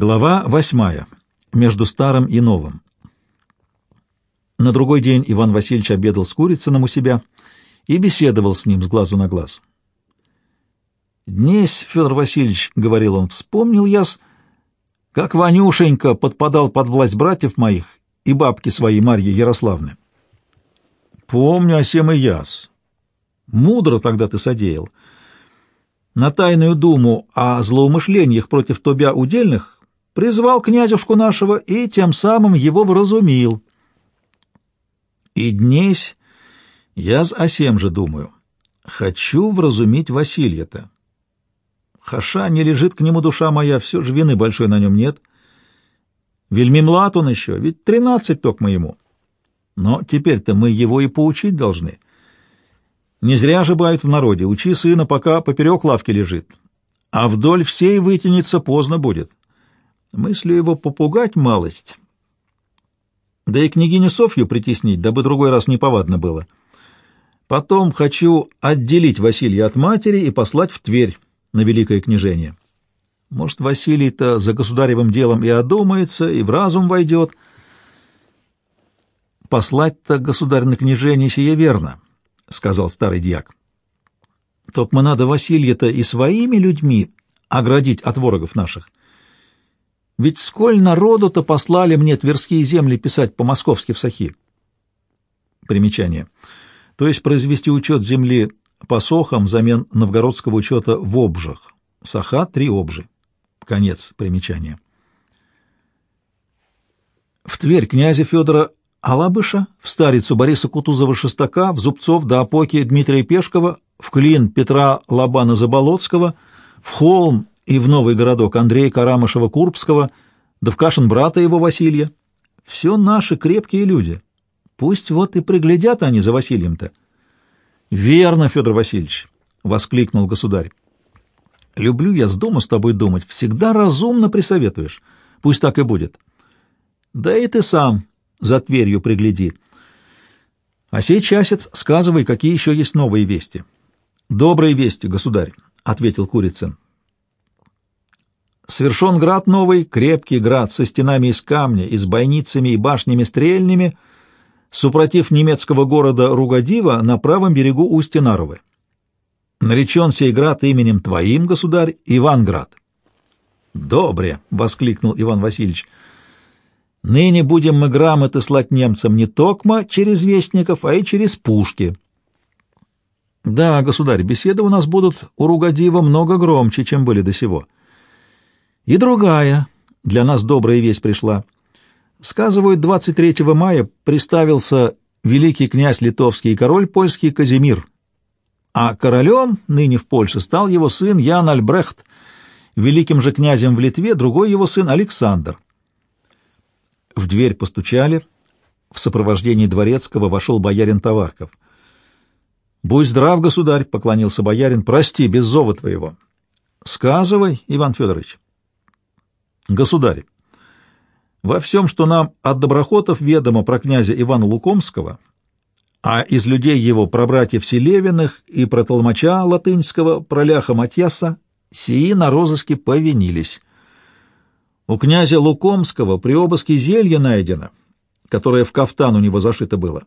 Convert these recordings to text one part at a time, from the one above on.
Глава восьмая. Между старым и новым. На другой день Иван Васильевич обедал с Курицыным у себя и беседовал с ним с глазу на глаз. «Днесь, Федор Васильевич, — говорил он, — вспомнил я, как Ванюшенька подпадал под власть братьев моих и бабки своей Марьи Ярославны. Помню о сем и яс. Мудро тогда ты содеял. На тайную думу о злоумышлениях против тобя удельных призвал князюшку нашего и тем самым его вразумил. И днесь я с осем же думаю. Хочу вразумить Василья-то. Хаша не лежит к нему душа моя, все же вины большой на нем нет. Вельми млад он еще, ведь тринадцать ток моему. Но теперь-то мы его и поучить должны. Не зря же бают в народе, учи сына, пока поперек лавки лежит. А вдоль всей вытянется поздно будет. Мыслю его попугать малость. Да и княгиню Софью притеснить, дабы другой раз неповадно было. Потом хочу отделить Василия от матери и послать в Тверь на великое княжение. Может, Василий-то за государевым делом и одумается, и в разум войдет. Послать-то государь на княжение сие верно, — сказал старый дьяк. Только надо Василия-то и своими людьми оградить от ворогов наших. Ведь сколь народу-то послали мне тверские земли писать по-московски в Сахи. Примечание. То есть произвести учет земли по сохам взамен новгородского учета в обжах. Саха — три обжи. Конец примечания. В Тверь князя Федора Алабыша, в старицу Бориса Кутузова-Шестака, в Зубцов до Опоки Дмитрия Пешкова, в Клин Петра Лобана-Заболоцкого, в Холм и в новый городок Андрея Карамышева-Курбского, да в Кашин брата его Василия. Все наши крепкие люди. Пусть вот и приглядят они за Василием-то. — Верно, Федор Васильевич, — воскликнул государь. — Люблю я с дома с тобой думать, всегда разумно присоветуешь. Пусть так и будет. Да и ты сам за Тверью пригляди. А сей часец сказывай, какие еще есть новые вести. — Добрые вести, государь, — ответил Курицын. Совершен град новый, крепкий град со стенами из камня и с бойницами и башнями стрельными, супротив немецкого города Ругадива на правом берегу устья Наровы. Наречен сей град именем твоим, государь, Иванград. «Добре!» — воскликнул Иван Васильевич. «Ныне будем мы грамоты слать немцам не токмо через вестников, а и через пушки». «Да, государь, беседы у нас будут у Ругадива много громче, чем были до сего». И другая, для нас добрая весть пришла. Сказывают, 23 мая приставился великий князь литовский и король польский Казимир, а королем ныне в Польше стал его сын Ян Альбрехт, великим же князем в Литве другой его сын Александр. В дверь постучали, в сопровождении дворецкого вошел боярин Товарков. «Будь здрав, государь!» — поклонился боярин. «Прости, без зова твоего». «Сказывай, Иван Федорович». Государь, во всем, что нам от доброхотов ведомо про князя Ивана Лукомского, а из людей его про братьев Селевиных и про толмача латынского, про ляха Матьяса, сии на розыске повинились. У князя Лукомского при обыске зелье найдено, которое в кафтан у него зашито было.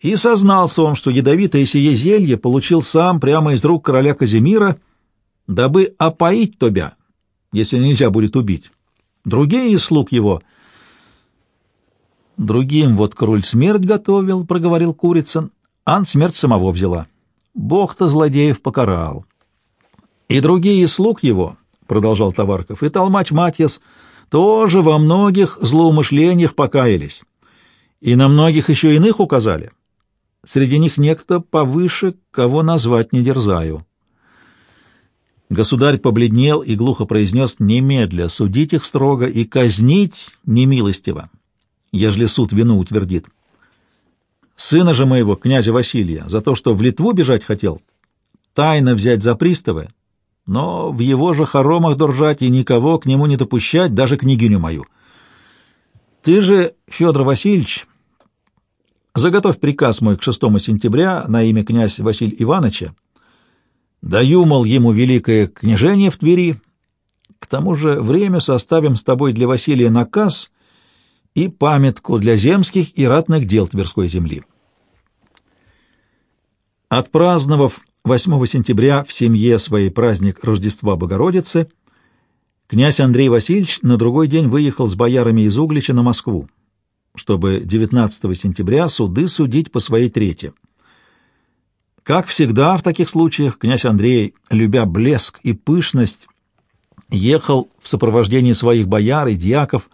И сознался он, что ядовитое сие зелье получил сам прямо из рук короля Казимира, дабы опоить тебя, если нельзя будет убить. Другие из слуг его... Другим вот король смерть готовил, — проговорил Курицын, — ан смерть самого взяла. Бог-то злодеев покарал. И другие из слуг его, — продолжал Товарков, — и толмач Матьяс тоже во многих злоумышлениях покаялись. И на многих еще иных указали. Среди них некто повыше, кого назвать не дерзаю. Государь побледнел и глухо произнес «Немедля судить их строго и казнить немилостиво, ежели суд вину утвердит. Сына же моего, князя Василия, за то, что в Литву бежать хотел, тайно взять за приставы, но в его же хоромах держать и никого к нему не допущать, даже княгиню мою. Ты же, Федор Васильевич, заготовь приказ мой к 6 сентября на имя князя Василия Ивановича, Даю, мол, ему великое княжение в Твери, К тому же время составим с тобой для Василия наказ и памятку для земских и ратных дел Тверской земли. Отпраздновав 8 сентября в семье своей праздник Рождества Богородицы, князь Андрей Васильевич на другой день выехал с боярами из Углича на Москву, чтобы 19 сентября суды судить по своей трети. Как всегда в таких случаях, князь Андрей, любя блеск и пышность, ехал в сопровождении своих бояр и дьяков,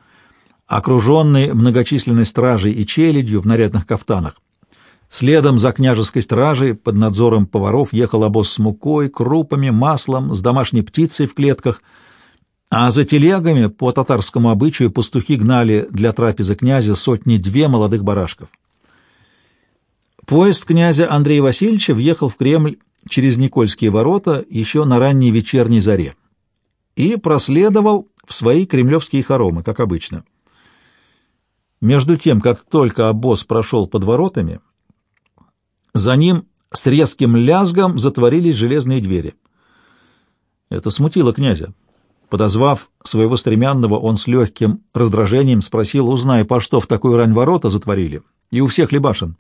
окруженный многочисленной стражей и челядью в нарядных кафтанах. Следом за княжеской стражей под надзором поваров ехал обоз с мукой, крупами, маслом, с домашней птицей в клетках, а за телегами по татарскому обычаю пастухи гнали для трапезы князя сотни-две молодых барашков. Поезд князя Андрея Васильевича въехал в Кремль через Никольские ворота еще на ранней вечерней заре и проследовал в свои кремлевские хоромы, как обычно. Между тем, как только обоз прошел под воротами, за ним с резким лязгом затворились железные двери. Это смутило князя. Подозвав своего стремянного, он с легким раздражением спросил, узнай, по что в такую рань ворота затворили, и у всех ли башен.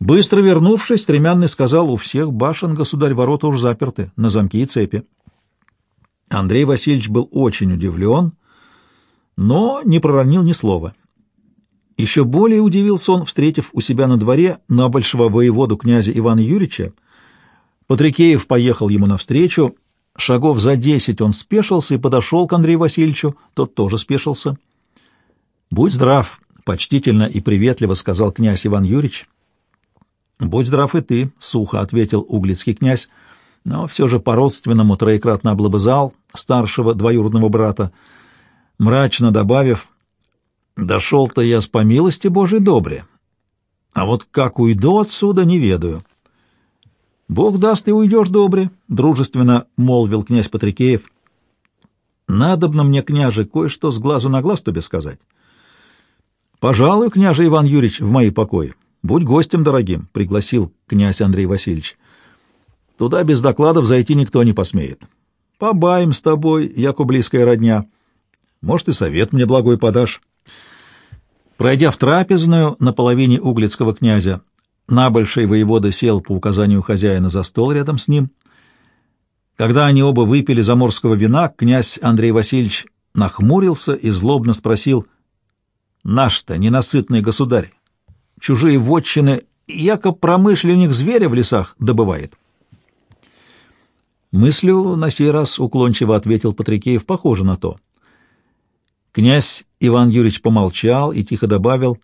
Быстро вернувшись, стремянный сказал, у всех башен, государь, ворота уж заперты, на замки и цепи. Андрей Васильевич был очень удивлен, но не проронил ни слова. Еще более удивился он, встретив у себя на дворе на большого воеводу князя Ивана Юрьевича. Патрикеев поехал ему навстречу. Шагов за десять он спешился и подошел к Андрею Васильевичу. Тот тоже спешился. — Будь здрав, — почтительно и приветливо сказал князь Иван Юрьевич. — Будь здрав и ты, — сухо ответил углицкий князь, но все же по-родственному троекратно облобызал старшего двоюродного брата, мрачно добавив — Дошел-то я с помилости Божией добре. А вот как уйду отсюда, не ведаю. Бог даст, и уйдешь добре, — дружественно молвил князь Патрикеев. Надобно мне, княже, кое-что с глазу на глаз тебе сказать. Пожалуй, княже Иван Юрьевич, в мои покои. Будь гостем дорогим, — пригласил князь Андрей Васильевич. Туда без докладов зайти никто не посмеет. Побаем с тобой, яко близкая родня. Может, и совет мне благой подашь. Пройдя в трапезную на половине углицкого князя, набольший воевода сел по указанию хозяина за стол рядом с ним. Когда они оба выпили заморского вина, князь Андрей Васильевич нахмурился и злобно спросил, «Наш-то ненасытный государь, чужие вотчины, яко промышленник зверя в лесах добывает». Мыслю на сей раз уклончиво ответил Патрикеев, похоже на то. Князь Иван Юрьевич помолчал и тихо добавил,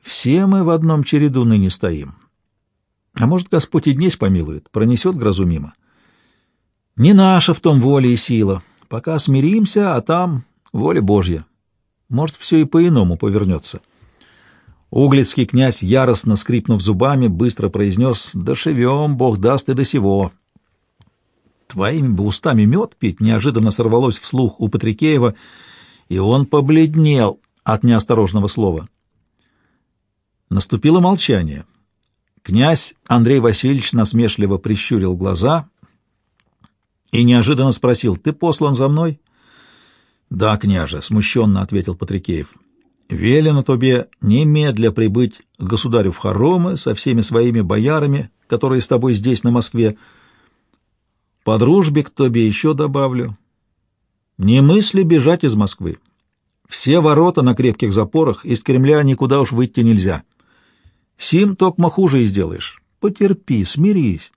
«Все мы в одном череду ныне стоим. А может, Господь и днесь помилует, пронесет грозу мимо. Не наша в том воля и сила. Пока смиримся, а там воля Божья. Может, все и по-иному повернется». Углицкий князь, яростно скрипнув зубами, быстро произнес «Дошивем, Бог даст и до сего». «Твоими бы устами мед пить» неожиданно сорвалось вслух у Патрикеева — и он побледнел от неосторожного слова. Наступило молчание. Князь Андрей Васильевич насмешливо прищурил глаза и неожиданно спросил, «Ты послан за мной?» «Да, княже», — смущенно ответил Патрикеев. «Велено тебе немедля прибыть к государю в хоромы со всеми своими боярами, которые с тобой здесь, на Москве. По дружбе к тебе еще добавлю, не мысли бежать из Москвы. Все ворота на крепких запорах, из Кремля никуда уж выйти нельзя. Сим токмо хуже и сделаешь. Потерпи, смирись.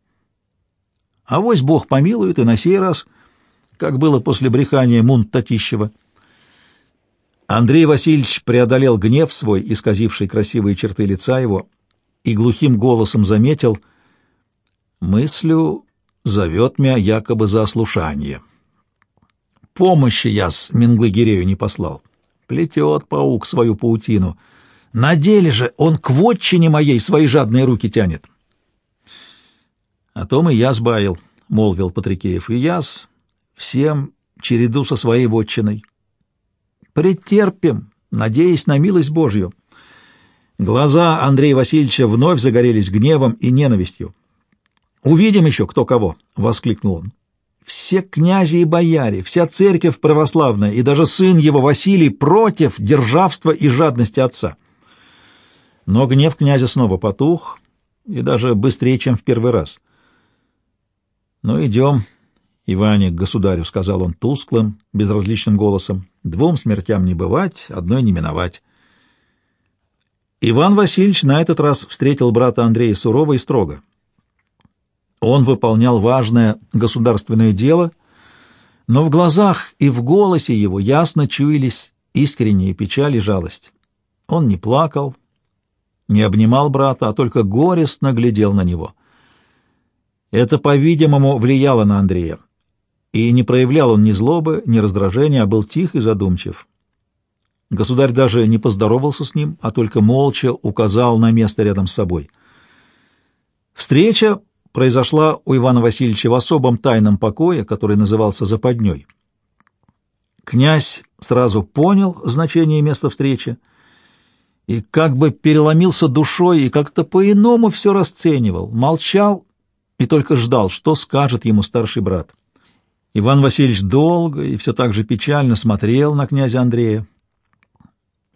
А вось Бог помилует и на сей раз, как было после брехания Мунт Татищева. Андрей Васильевич преодолел гнев свой, исказивший красивые черты лица его, и глухим голосом заметил, «Мыслю зовет меня якобы за ослушание». Помощи я с Минглы-Гирею не послал. Плетет паук свою паутину. На деле же он к вотчине моей свои жадные руки тянет. — О том и я сбавил, — молвил Патрикеев, — и яс всем череду со своей вотчиной. Претерпим, надеясь на милость Божью. Глаза Андрея Васильевича вновь загорелись гневом и ненавистью. «Увидим еще, кто кого!» — воскликнул он. все князи и бояре, вся церковь православная и даже сын его Василий против державства и жадности отца. Но гнев князя снова потух, и даже быстрее, чем в первый раз. «Ну, идем, Иване, к государю», — сказал он тусклым, безразличным голосом. «Двум смертям не бывать, одной не миновать». Иван Васильевич на этот раз встретил брата Андрея сурово и строго. Он выполнял важное государственное дело, но в глазах и в голосе его ясно чуялись искренняя печаль и жалость. Он не плакал, не обнимал брата, а только горестно глядел на него. Это, по-видимому, влияло на Андрея, и не проявлял он ни злобы, ни раздражения, а был тих и задумчив. Государь даже не поздоровался с ним, а только молча указал на место рядом с собой. Встреча произошла у Ивана Васильевича в особом тайном покое, который назывался «Западней». Князь сразу понял значение места встречи и как бы переломился душой и как-то по-иному все расценивал, молчал и только ждал, что скажет ему старший брат. Иван Васильевич долго и все так же печально смотрел на князя Андрея,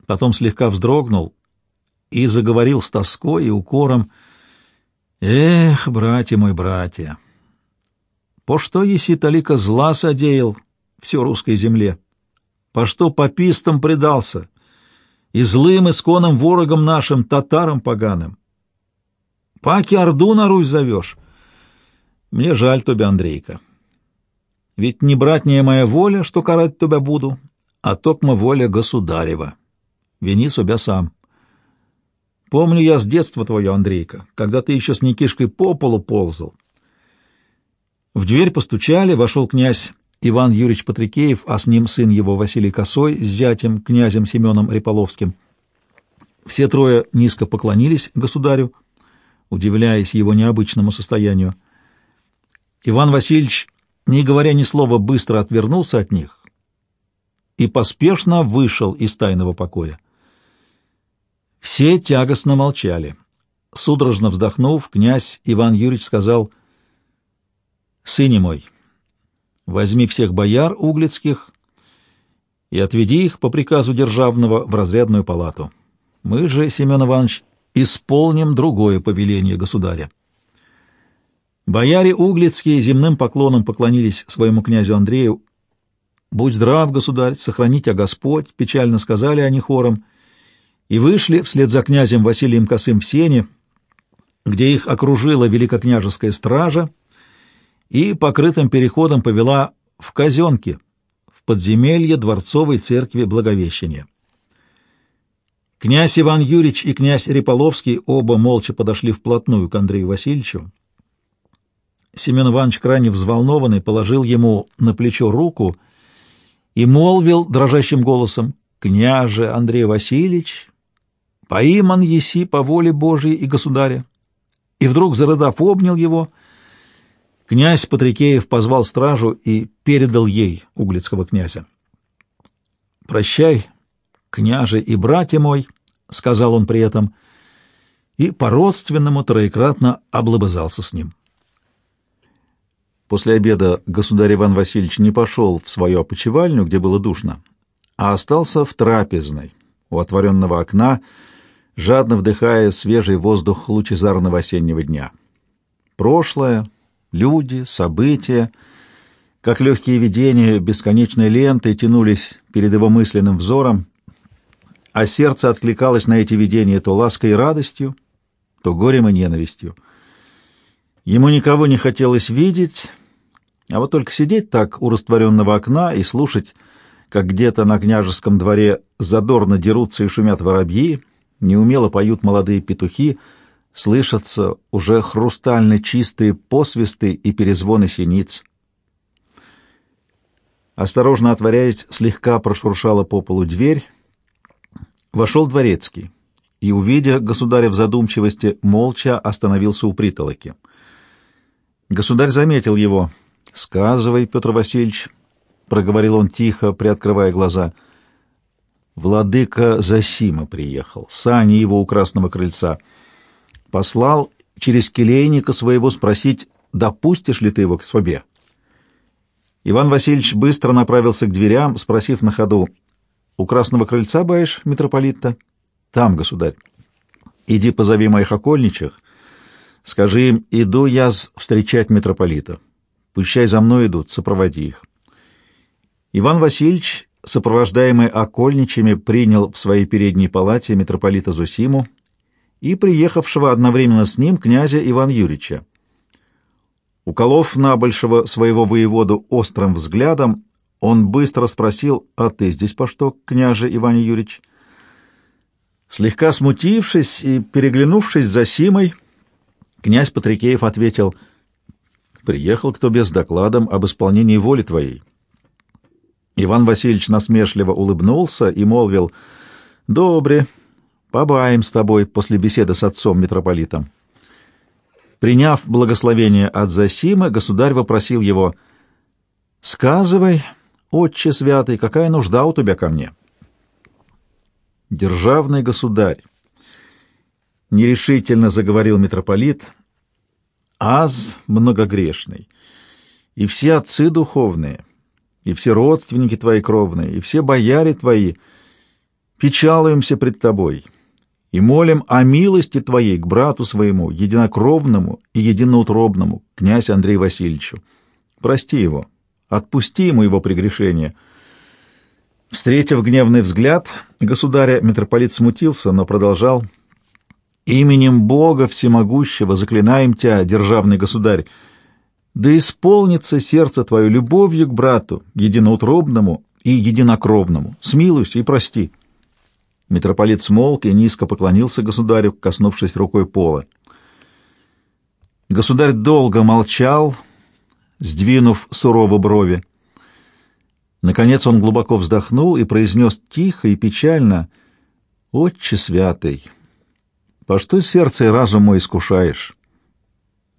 потом слегка вздрогнул и заговорил с тоской и укором, Эх, братья мой, братья, по что еси талика зла содеял все русской земле? По что попистам предался и злым исконным ворогам нашим, татарам поганым? Паки Орду на Русь зовешь? Мне жаль тебя, Андрейка. Ведь не братняя моя воля, что карать тебя буду, а токма воля государева. Вини себя сам. Помню я с детства твое, Андрейка, когда ты еще с Никишкой по полу ползал. В дверь постучали, вошел князь Иван Юрьевич Патрикеев, а с ним сын его Василий Косой с зятем, князем Семеном Реполовским. Все трое низко поклонились государю, удивляясь его необычному состоянию. Иван Васильевич, не говоря ни слова, быстро отвернулся от них и поспешно вышел из тайного покоя. Все тягостно молчали. Судорожно вздохнув, князь Иван Юрьевич сказал, «Сыне мой, возьми всех бояр углицких и отведи их по приказу державного в разрядную палату. Мы же, Семен Иванович, исполним другое повеление государя». Бояре углицкие земным поклоном поклонились своему князю Андрею. «Будь здрав, государь, сохрани тебя Господь», — печально сказали они хором — и вышли вслед за князем Василием Косым в сене, где их окружила великокняжеская стража и покрытым переходом повела в казенки, в подземелье дворцовой церкви Благовещения. Князь Иван Юрьевич и князь Реполовский оба молча подошли вплотную к Андрею Васильевичу. Семен Иванович, крайне взволнованный, положил ему на плечо руку и молвил дрожащим голосом, «Княже Андрей Васильевич, поиман еси по воле Божией и государя. И вдруг, зарыдав, обнял его. Князь Патрикеев позвал стражу и передал ей углицкого князя. «Прощай, княже и братья мой», — сказал он при этом, и по-родственному троекратно облобызался с ним. После обеда государь Иван Васильевич не пошел в свою опочивальню, где было душно, а остался в трапезной у отворенного окна, жадно вдыхая свежий воздух лучезарного осеннего дня. Прошлое, люди, события, как легкие видения бесконечной лентой тянулись перед его мысленным взором, а сердце откликалось на эти видения то лаской и радостью, то горем и ненавистью. Ему никого не хотелось видеть, а вот только сидеть так у растворенного окна и слушать, как где-то на княжеском дворе задорно дерутся и шумят воробьи, неумело поют молодые петухи, слышатся уже хрустально чистые посвисты и перезвоны синиц. Осторожно отворяясь, слегка прошуршала по полу дверь. Вошел дворецкий и, увидя государя в задумчивости, молча остановился у притолоки. Государь заметил его. «Сказывай, Петр Васильевич», — проговорил он тихо, приоткрывая глаза, — Владыка Засима приехал, сани его у красного крыльца. Послал через келейника своего спросить, допустишь ли ты его к свобе. Иван Васильевич быстро направился к дверям, спросив на ходу, «У красного крыльца баишь, митрополит-то?» «Там, государь». «Иди позови моих окольничих, скажи им, иду я встречать митрополита. Пущай за мной идут, сопроводи их». Иван Васильевич, сопровождаемый окольничами, принял в своей передней палате митрополита Зусиму и приехавшего одновременно с ним князя Ивана Юрьевича. Уколов набольшего своего воеводу острым взглядом, он быстро спросил, «А ты здесь по что, княже Иван Юрьевич?» Слегка смутившись и переглянувшись за Симой, князь Патрикеев ответил, «Приехал кто без докладом об исполнении воли твоей». Иван Васильевич насмешливо улыбнулся и молвил, «Добре, побаем с тобой после беседы с отцом-митрополитом». Приняв благословение от Засимы, государь вопросил его, «Сказывай, отче святый, какая нужда у тебя ко мне?» «Державный государь», — нерешительно заговорил митрополит, «аз многогрешный, и все отцы духовные, и все родственники твои кровные, и все бояре твои, печалуемся пред тобой» и молим о милости Твоей к брату своему, единокровному и единоутробному, князь Андрею Васильевичу. Прости его, отпусти ему его прегрешение». Встретив гневный взгляд государя, митрополит смутился, но продолжал. «Именем Бога Всемогущего заклинаем Тебя, державный государь, да исполнится сердце Твое любовью к брату, единоутробному и единокровному. Смилуйся и прости». Митрополит смолк и низко поклонился государю, коснувшись рукой пола. Государь долго молчал, сдвинув сурово брови. Наконец он глубоко вздохнул и произнес тихо и печально, «Отче святый, по что сердце и разум мой искушаешь?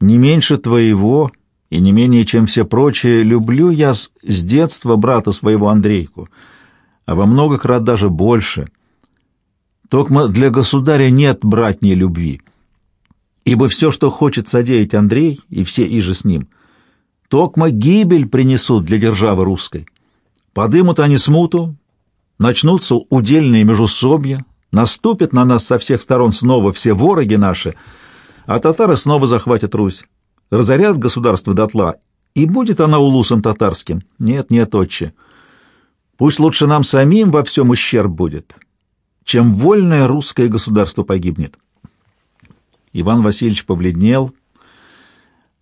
Не меньше твоего и не менее, чем все прочие, люблю я с, с детства брата своего Андрейку, а во много крат даже больше». Токма для государя нет братней любви, ибо все, что хочет содеять Андрей и все иже с ним, токма гибель принесут для державы русской. Подымут они смуту, начнутся удельные межусобья, наступят на нас со всех сторон снова все вороги наши, а татары снова захватят Русь, разорят государство дотла, и будет она улусом татарским. Нет, нет, отче. Пусть лучше нам самим во всем ущерб будет, чем вольное русское государство погибнет. Иван Васильевич побледнел,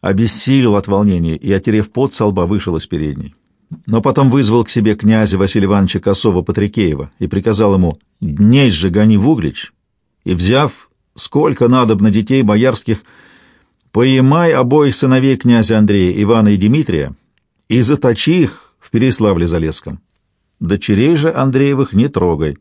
обессилел от волнения и, отерев пот со лба, вышел из передней. Но потом вызвал к себе князя Василия Ивановича Косова-Патрикеева и приказал ему «Дней же гони в Углич, и, взяв сколько надобно детей боярских, поимай обоих сыновей князя Андрея, Ивана и Дмитрия, и заточи их в Переславле-Залесском. Дочерей же Андреевых не трогай».